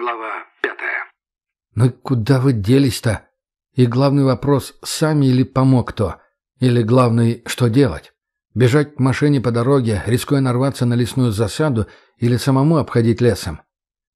Глава пятая. «Ну куда вы делись-то? И главный вопрос, сами или помог кто? Или главный, что делать? Бежать к машине по дороге, рискуя нарваться на лесную засаду, или самому обходить лесом?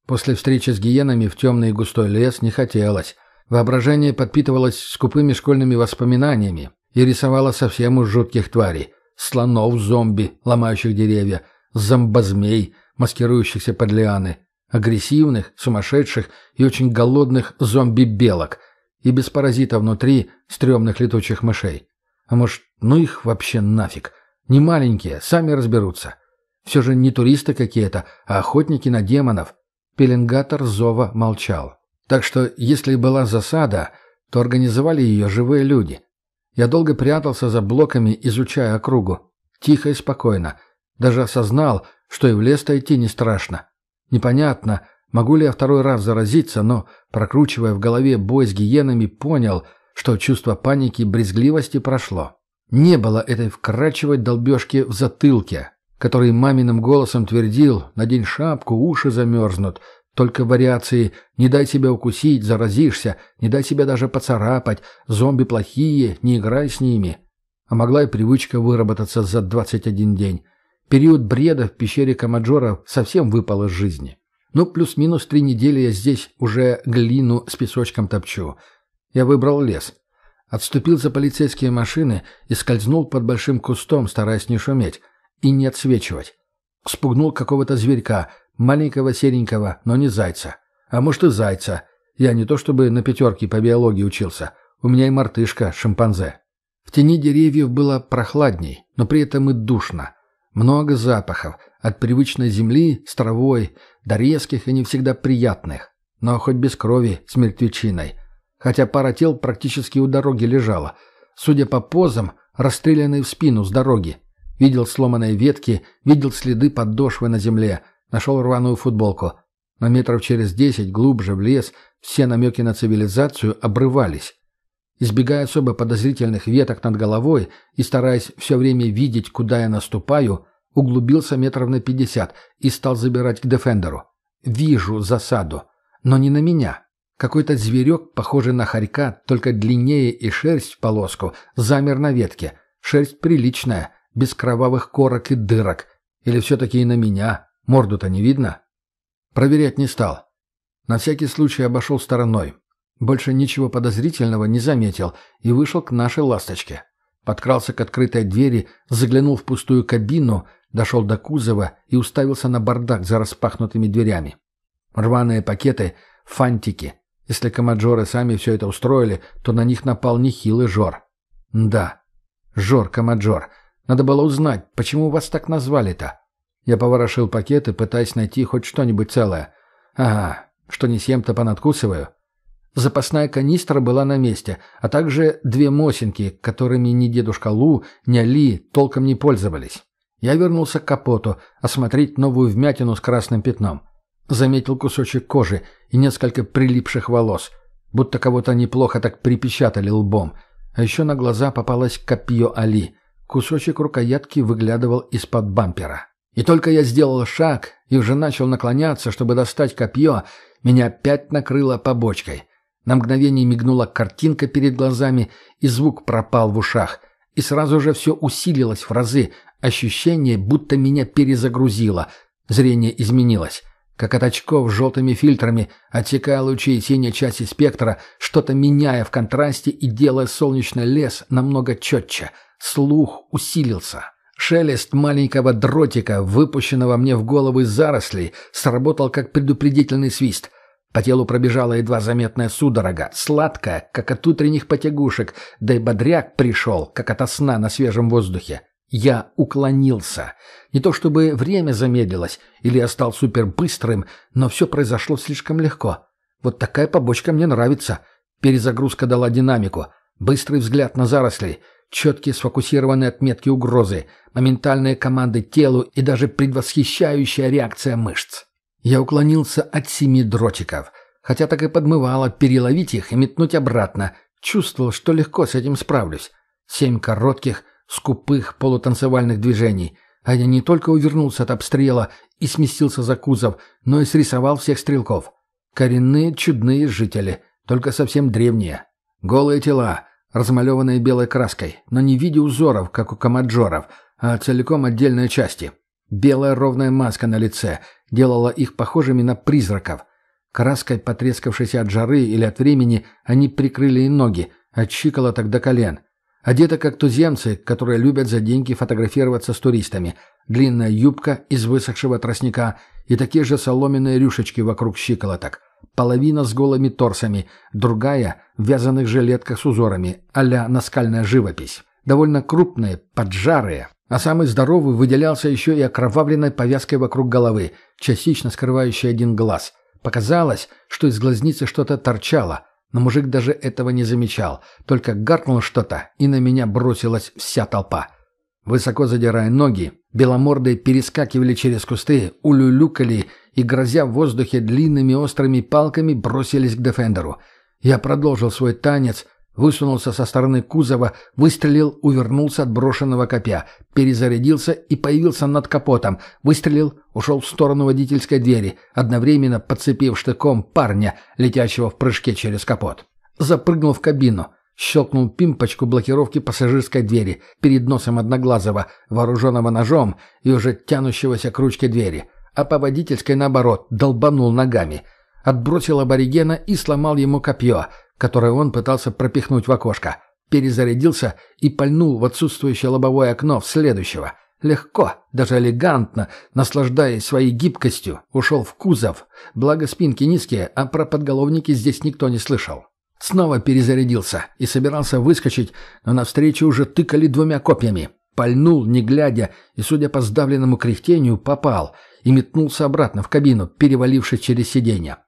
После встречи с гиенами в темный и густой лес не хотелось. Воображение подпитывалось скупыми школьными воспоминаниями и рисовало совсем уж жутких тварей. Слонов, зомби, ломающих деревья, зомбозмей, маскирующихся под лианы, агрессивных, сумасшедших и очень голодных зомби-белок и без паразита внутри стрёмных летучих мышей. А может, ну их вообще нафиг. Не маленькие, сами разберутся. Все же не туристы какие-то, а охотники на демонов. Пеленгатор Зова молчал. Так что, если была засада, то организовали ее живые люди. Я долго прятался за блоками, изучая округу. Тихо и спокойно. Даже осознал, что и в лес-то идти не страшно. Непонятно, могу ли я второй раз заразиться, но, прокручивая в голове бой с гиенами, понял, что чувство паники и брезгливости прошло. Не было этой вкрадчивой долбежки в затылке, который маминым голосом твердил «надень шапку, уши замерзнут», только вариации «не дай себя укусить, заразишься, не дай себя даже поцарапать, зомби плохие, не играй с ними». А могла и привычка выработаться за 21 день. Период бреда в пещере Камаджора совсем выпал из жизни. Ну, плюс-минус три недели я здесь уже глину с песочком топчу. Я выбрал лес. Отступил за полицейские машины и скользнул под большим кустом, стараясь не шуметь и не отсвечивать. Спугнул какого-то зверька, маленького серенького, но не зайца. А может и зайца. Я не то чтобы на пятерке по биологии учился. У меня и мартышка, шимпанзе. В тени деревьев было прохладней, но при этом и душно. Много запахов, от привычной земли с травой до резких и не всегда приятных, но хоть без крови, с мертвечиной. Хотя пара тел практически у дороги лежала. Судя по позам, расстрелянные в спину с дороги. Видел сломанные ветки, видел следы подошвы на земле, нашел рваную футболку. Но метров через десять глубже в лес все намеки на цивилизацию обрывались. Избегая особо подозрительных веток над головой и стараясь все время видеть, куда я наступаю, углубился метров на пятьдесят и стал забирать к Дефендеру. Вижу засаду, но не на меня. Какой-то зверек, похожий на хорька, только длиннее и шерсть в полоску, замер на ветке. Шерсть приличная, без кровавых корок и дырок. Или все-таки и на меня? Морду-то не видно? Проверять не стал. На всякий случай обошел стороной. Больше ничего подозрительного не заметил и вышел к нашей ласточке. Подкрался к открытой двери, заглянул в пустую кабину, дошел до кузова и уставился на бардак за распахнутыми дверями. Рваные пакеты, фантики. Если комаджоры сами все это устроили, то на них напал нехилый жор. Да, жор комаджор. Надо было узнать, почему вас так назвали-то. Я поворошил пакеты, пытаясь найти хоть что-нибудь целое. Ага, что не съем, то понадкусываю. Запасная канистра была на месте, а также две мосинки, которыми ни дедушка Лу, ни Али толком не пользовались. Я вернулся к капоту, осмотреть новую вмятину с красным пятном. Заметил кусочек кожи и несколько прилипших волос, будто кого-то неплохо так припечатали лбом. А еще на глаза попалось копье Али. Кусочек рукоятки выглядывал из-под бампера. И только я сделал шаг и уже начал наклоняться, чтобы достать копье, меня опять накрыло побочкой — на мгновение мигнула картинка перед глазами, и звук пропал в ушах. И сразу же все усилилось в разы. Ощущение, будто меня перезагрузило. Зрение изменилось. Как от очков с желтыми фильтрами, отсекая лучи синей части спектра, что-то меняя в контрасте и делая солнечный лес намного четче. Слух усилился. Шелест маленького дротика, выпущенного мне в голову из зарослей, сработал как предупредительный свист. По телу пробежала едва заметная судорога, сладкая, как от утренних потягушек, да и бодряк пришел, как ото сна на свежем воздухе. Я уклонился. Не то чтобы время замедлилось, или я стал супербыстрым, но все произошло слишком легко. Вот такая побочка мне нравится. Перезагрузка дала динамику. Быстрый взгляд на заросли, четкие сфокусированные отметки угрозы, моментальные команды телу и даже предвосхищающая реакция мышц. Я уклонился от семи дротиков, хотя так и подмывало переловить их и метнуть обратно. Чувствовал, что легко с этим справлюсь. Семь коротких, скупых полутанцевальных движений. А я не только увернулся от обстрела и сместился за кузов, но и срисовал всех стрелков. Коренные чудные жители, только совсем древние. Голые тела, размалеванные белой краской, но не в виде узоров, как у комаджоров, а целиком отдельные части. Белая ровная маска на лице делала их похожими на призраков. Краской, потрескавшейся от жары или от времени, они прикрыли и ноги, от щиколоток до колен. Одеты как туземцы, которые любят за деньги фотографироваться с туристами. Длинная юбка из высохшего тростника и такие же соломенные рюшечки вокруг щиколоток. Половина с голыми торсами, другая в вязаных жилетках с узорами, а-ля наскальная живопись. Довольно крупные, поджарые, а самый здоровый выделялся еще и окровавленной повязкой вокруг головы, частично скрывающей один глаз. Показалось, что из глазницы что-то торчало, но мужик даже этого не замечал, только гаркнул что-то, и на меня бросилась вся толпа. Высоко задирая ноги, беломордые перескакивали через кусты, улюлюкали и, грозя в воздухе длинными острыми палками, бросились к Дефендеру. Я продолжил свой танец, Высунулся со стороны кузова, выстрелил, увернулся от брошенного копья, перезарядился и появился над капотом. Выстрелил, ушел в сторону водительской двери, одновременно подцепив штыком парня, летящего в прыжке через капот. Запрыгнул в кабину. Щелкнул пимпочку блокировки пассажирской двери перед носом Одноглазого, вооруженного ножом и уже тянущегося к ручке двери. А по водительской, наоборот, долбанул ногами. Отбросил аборигена и сломал ему копье — которое он пытался пропихнуть в окошко. Перезарядился и пальнул в отсутствующее лобовое окно в следующего. Легко, даже элегантно, наслаждаясь своей гибкостью, ушел в кузов. Благо спинки низкие, а про подголовники здесь никто не слышал. Снова перезарядился и собирался выскочить, но навстречу уже тыкали двумя копьями. Пальнул, не глядя, и, судя по сдавленному кряхтению, попал и метнулся обратно в кабину, перевалившись через сиденье.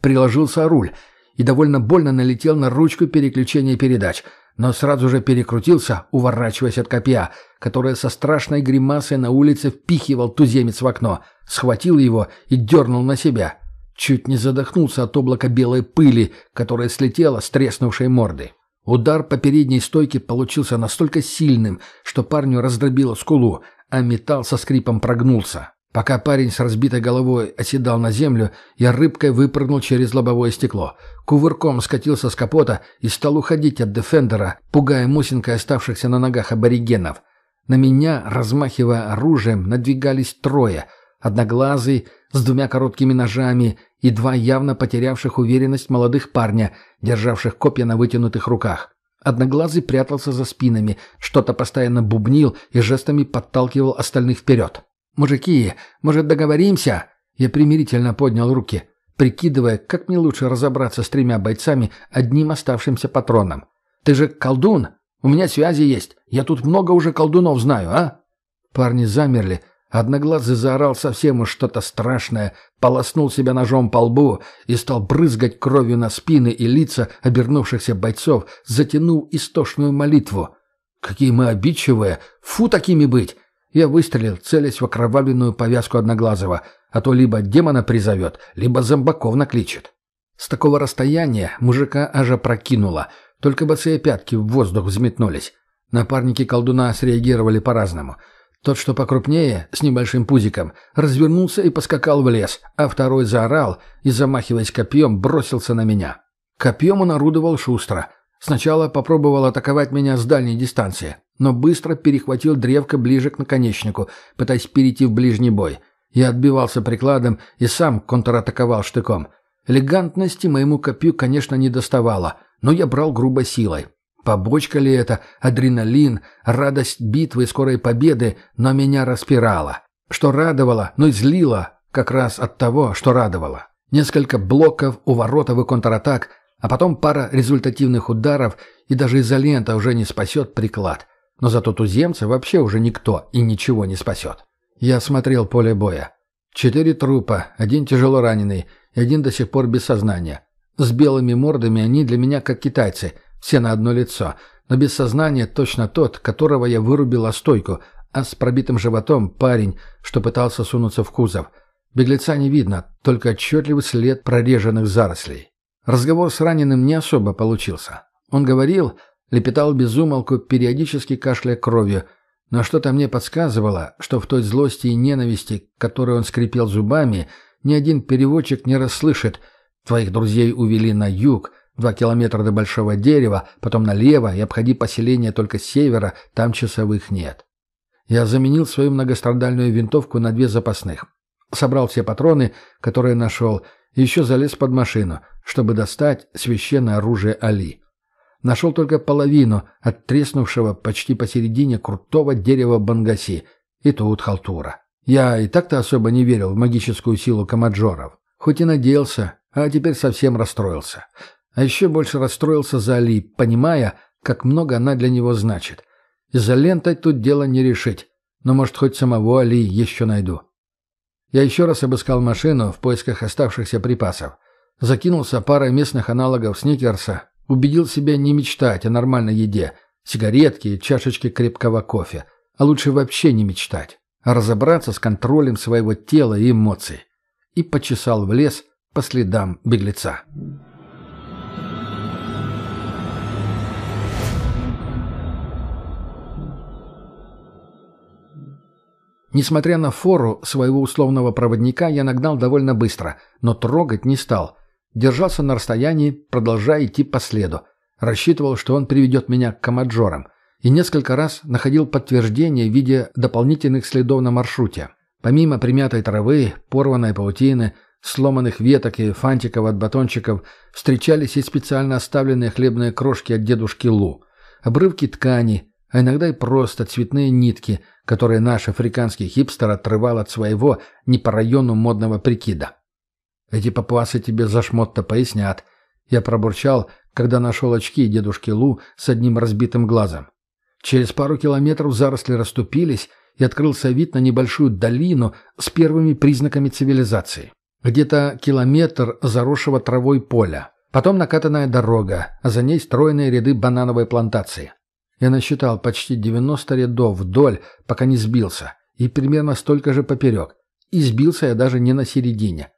Приложился руль — и довольно больно налетел на ручку переключения передач, но сразу же перекрутился, уворачиваясь от копья, которое со страшной гримасой на улице впихивал туземец в окно, схватил его и дернул на себя. Чуть не задохнулся от облака белой пыли, которая слетела с треснувшей морды. Удар по передней стойке получился настолько сильным, что парню раздробило скулу, а металл со скрипом прогнулся. Пока парень с разбитой головой оседал на землю, я рыбкой выпрыгнул через лобовое стекло. Кувырком скатился с капота и стал уходить от Дефендера, пугая мусинкой оставшихся на ногах аборигенов. На меня, размахивая оружием, надвигались трое. Одноглазый, с двумя короткими ножами и два явно потерявших уверенность молодых парня, державших копья на вытянутых руках. Одноглазый прятался за спинами, что-то постоянно бубнил и жестами подталкивал остальных вперед. «Мужики, может, договоримся?» Я примирительно поднял руки, прикидывая, как мне лучше разобраться с тремя бойцами одним оставшимся патроном. «Ты же колдун? У меня связи есть. Я тут много уже колдунов знаю, а?» Парни замерли. Одноглазый заорал совсем уж что-то страшное, полоснул себя ножом по лбу и стал брызгать кровью на спины и лица обернувшихся бойцов, затянул истошную молитву. «Какие мы обидчивые! Фу такими быть! Я выстрелил, целясь в окровавленную повязку Одноглазого, а то либо демона призовет, либо зомбаков накличет. С такого расстояния мужика аж прокинуло, только босые пятки в воздух взметнулись. Напарники колдуна среагировали по-разному. Тот, что покрупнее, с небольшим пузиком, развернулся и поскакал в лес, а второй заорал и, замахиваясь копьем, бросился на меня. Копьем он орудовал шустро. Сначала попробовал атаковать меня с дальней дистанции, но быстро перехватил древко ближе к наконечнику, пытаясь перейти в ближний бой. Я отбивался прикладом и сам контратаковал штыком. Элегантности моему копью, конечно, не доставало, но я брал грубо силой. Побочка ли это, адреналин, радость битвы и скорой победы, но меня распирало. Что радовало, но и злило, как раз от того, что радовало. Несколько блоков, уворотов и контратак, а потом пара результативных ударов, и даже изолента уже не спасет приклад. Но зато туземца вообще уже никто и ничего не спасет. Я осмотрел поле боя. Четыре трупа, один тяжело раненый и один до сих пор без сознания. С белыми мордами они для меня как китайцы, все на одно лицо, но без сознания точно тот, которого я вырубил о стойку, а с пробитым животом парень, что пытался сунуться в кузов. Беглеца не видно, только отчетливый след прореженных зарослей. Разговор с раненым не особо получился. Он говорил, Лепетал безумолку, периодически кашляя кровью, но что-то мне подсказывало, что в той злости и ненависти, которой он скрипел зубами, ни один переводчик не расслышит, Твоих друзей увели на юг, два километра до большого дерева, потом налево и обходи поселение только с севера, там часовых нет. Я заменил свою многострадальную винтовку на две запасных. Собрал все патроны, которые нашел, и еще залез под машину, чтобы достать священное оружие Али. Нашел только половину от треснувшего почти посередине крутого дерева бангаси, и тут халтура. Я и так-то особо не верил в магическую силу комаджоров. Хоть и надеялся, а теперь совсем расстроился. А еще больше расстроился за Али, понимая, как много она для него значит. Из-за лентой тут дело не решить, но, может, хоть самого Али еще найду. Я еще раз обыскал машину в поисках оставшихся припасов. Закинулся парой местных аналогов сникерса, убедил себя не мечтать о нормальной еде, сигаретки чашечки крепкого кофе, а лучше вообще не мечтать, а разобраться с контролем своего тела и эмоций. И почесал в лес по следам беглеца. Несмотря на фору своего условного проводника, я нагнал довольно быстро, но трогать не стал. Держался на расстоянии, продолжая идти по следу. Рассчитывал, что он приведет меня к комаджорам. И несколько раз находил подтверждение в виде дополнительных следов на маршруте. Помимо примятой травы, порванной паутины, сломанных веток и фантиков от батончиков, встречались и специально оставленные хлебные крошки от дедушки Лу. Обрывки ткани, а иногда и просто цветные нитки – которые наш африканский хипстер отрывал от своего не по району модного прикида. Эти папуасы тебе за шмот-то пояснят. Я пробурчал, когда нашел очки дедушки Лу с одним разбитым глазом. Через пару километров заросли расступились, и открылся вид на небольшую долину с первыми признаками цивилизации. Где-то километр заросшего травой поля. Потом накатанная дорога, а за ней стройные ряды банановой плантации. Я насчитал почти 90 рядов вдоль, пока не сбился, и примерно столько же поперек. И сбился я даже не на середине.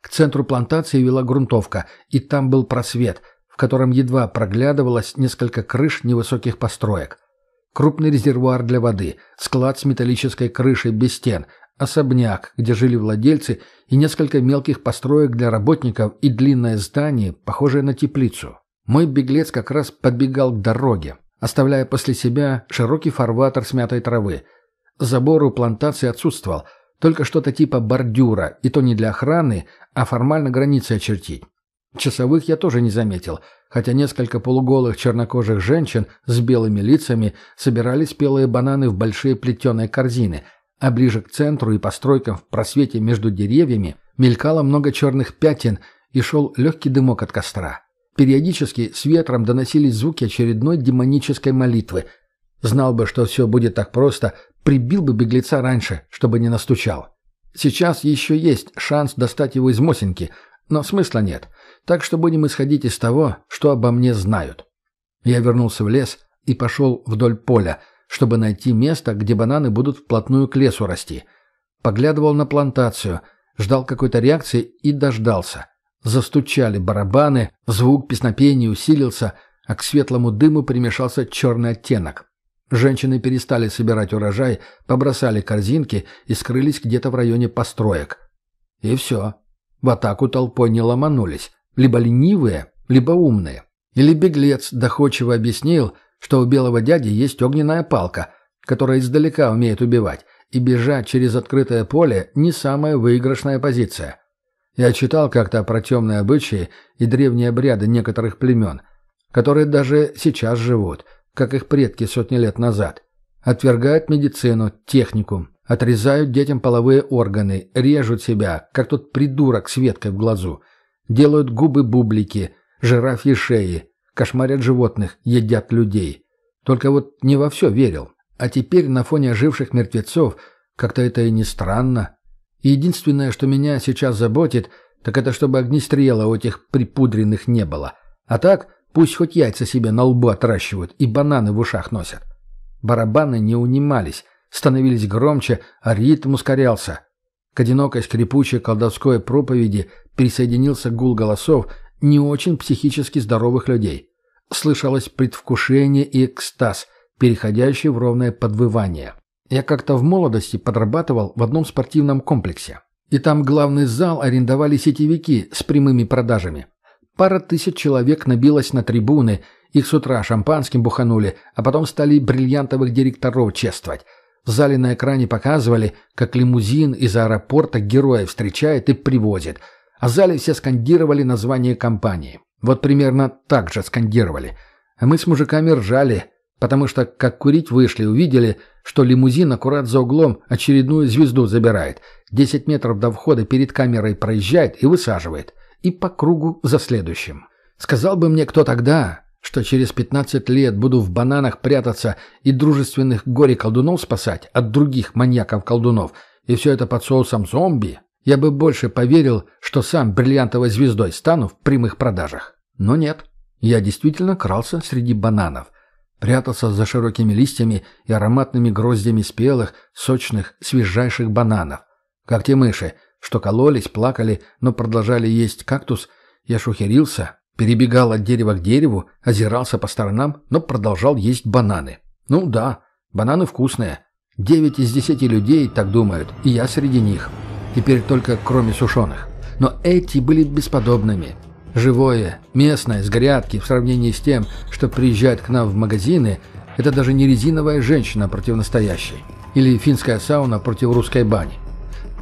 К центру плантации вела грунтовка, и там был просвет, в котором едва проглядывалось несколько крыш невысоких построек. Крупный резервуар для воды, склад с металлической крышей без стен, особняк, где жили владельцы, и несколько мелких построек для работников и длинное здание, похожее на теплицу. Мой беглец как раз подбегал к дороге, оставляя после себя широкий фарватер смятой травы. Забор у плантации отсутствовал, только что-то типа бордюра, и то не для охраны, а формально границы очертить. Часовых я тоже не заметил, хотя несколько полуголых чернокожих женщин с белыми лицами собирали спелые бананы в большие плетеные корзины, а ближе к центру и постройкам в просвете между деревьями мелькало много черных пятен и шел легкий дымок от костра. Периодически с ветром доносились звуки очередной демонической молитвы. Знал бы, что все будет так просто, прибил бы беглеца раньше, чтобы не настучал. Сейчас еще есть шанс достать его из Мосинки, но смысла нет. Так что будем исходить из того, что обо мне знают. Я вернулся в лес и пошел вдоль поля, чтобы найти место, где бананы будут вплотную к лесу расти. Поглядывал на плантацию, ждал какой-то реакции и дождался. Застучали барабаны, звук песнопения усилился, а к светлому дыму примешался черный оттенок. Женщины перестали собирать урожай, побросали корзинки и скрылись где-то в районе построек. И все. В атаку толпой не ломанулись. Либо ленивые, либо умные. Или беглец доходчиво объяснил, что у белого дяди есть огненная палка, которая издалека умеет убивать, и бежать через открытое поле не самая выигрышная позиция. Я читал как-то про темные обычаи и древние обряды некоторых племен, которые даже сейчас живут, как их предки сотни лет назад. Отвергают медицину, технику, отрезают детям половые органы, режут себя, как тот придурок с веткой в глазу, делают губы-бублики, жирафьи шеи, кошмарят животных, едят людей. Только вот не во все верил. А теперь на фоне оживших мертвецов как-то это и не странно, единственное, что меня сейчас заботит, так это чтобы огнестрела у этих припудренных не было. А так, пусть хоть яйца себе на лбу отращивают и бананы в ушах носят. Барабаны не унимались, становились громче, а ритм ускорялся. К одинокой скрипучей колдовской проповеди присоединился гул голосов не очень психически здоровых людей. Слышалось предвкушение и экстаз, переходящий в ровное подвывание. Я как-то в молодости подрабатывал в одном спортивном комплексе. И там главный зал арендовали сетевики с прямыми продажами. Пара тысяч человек набилась на трибуны, их с утра шампанским буханули, а потом стали бриллиантовых директоров чествовать. В зале на экране показывали, как лимузин из аэропорта героя встречает и привозит. А в зале все скандировали название компании. Вот примерно так же скандировали. А мы с мужиками ржали, потому что, как курить вышли, увидели, что лимузин аккурат за углом очередную звезду забирает. Десять метров до входа перед камерой проезжает и высаживает. И по кругу за следующим. Сказал бы мне кто тогда, что через пятнадцать лет буду в бананах прятаться и дружественных горе-колдунов спасать от других маньяков-колдунов, и все это под соусом зомби, я бы больше поверил, что сам бриллиантовой звездой стану в прямых продажах. Но нет. Я действительно крался среди бананов. Прятался за широкими листьями и ароматными гроздями спелых, сочных, свежайших бананов. Как те мыши, что кололись, плакали, но продолжали есть кактус, я шухерился, перебегал от дерева к дереву, озирался по сторонам, но продолжал есть бананы. Ну да, бананы вкусные. Девять из десяти людей так думают, и я среди них. Теперь только кроме сушеных. Но эти были бесподобными. Живое, местное, с грядки, в сравнении с тем, что приезжает к нам в магазины, это даже не резиновая женщина против настоящей. Или финская сауна против русской бани.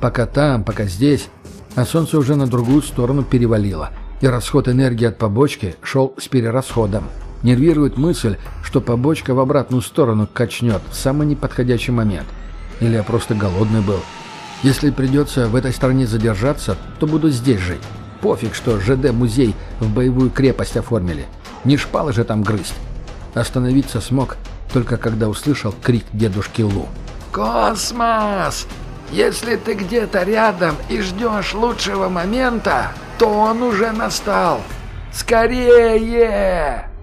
Пока там, пока здесь, а солнце уже на другую сторону перевалило, и расход энергии от побочки шел с перерасходом. Нервирует мысль, что побочка в обратную сторону качнет в самый неподходящий момент. Или я просто голодный был. Если придется в этой стране задержаться, то буду здесь жить. Пофиг, что ЖД-музей в боевую крепость оформили. Не шпалы же там грызть. Остановиться смог, только когда услышал крик дедушки Лу. «Космос! Если ты где-то рядом и ждешь лучшего момента, то он уже настал! Скорее!»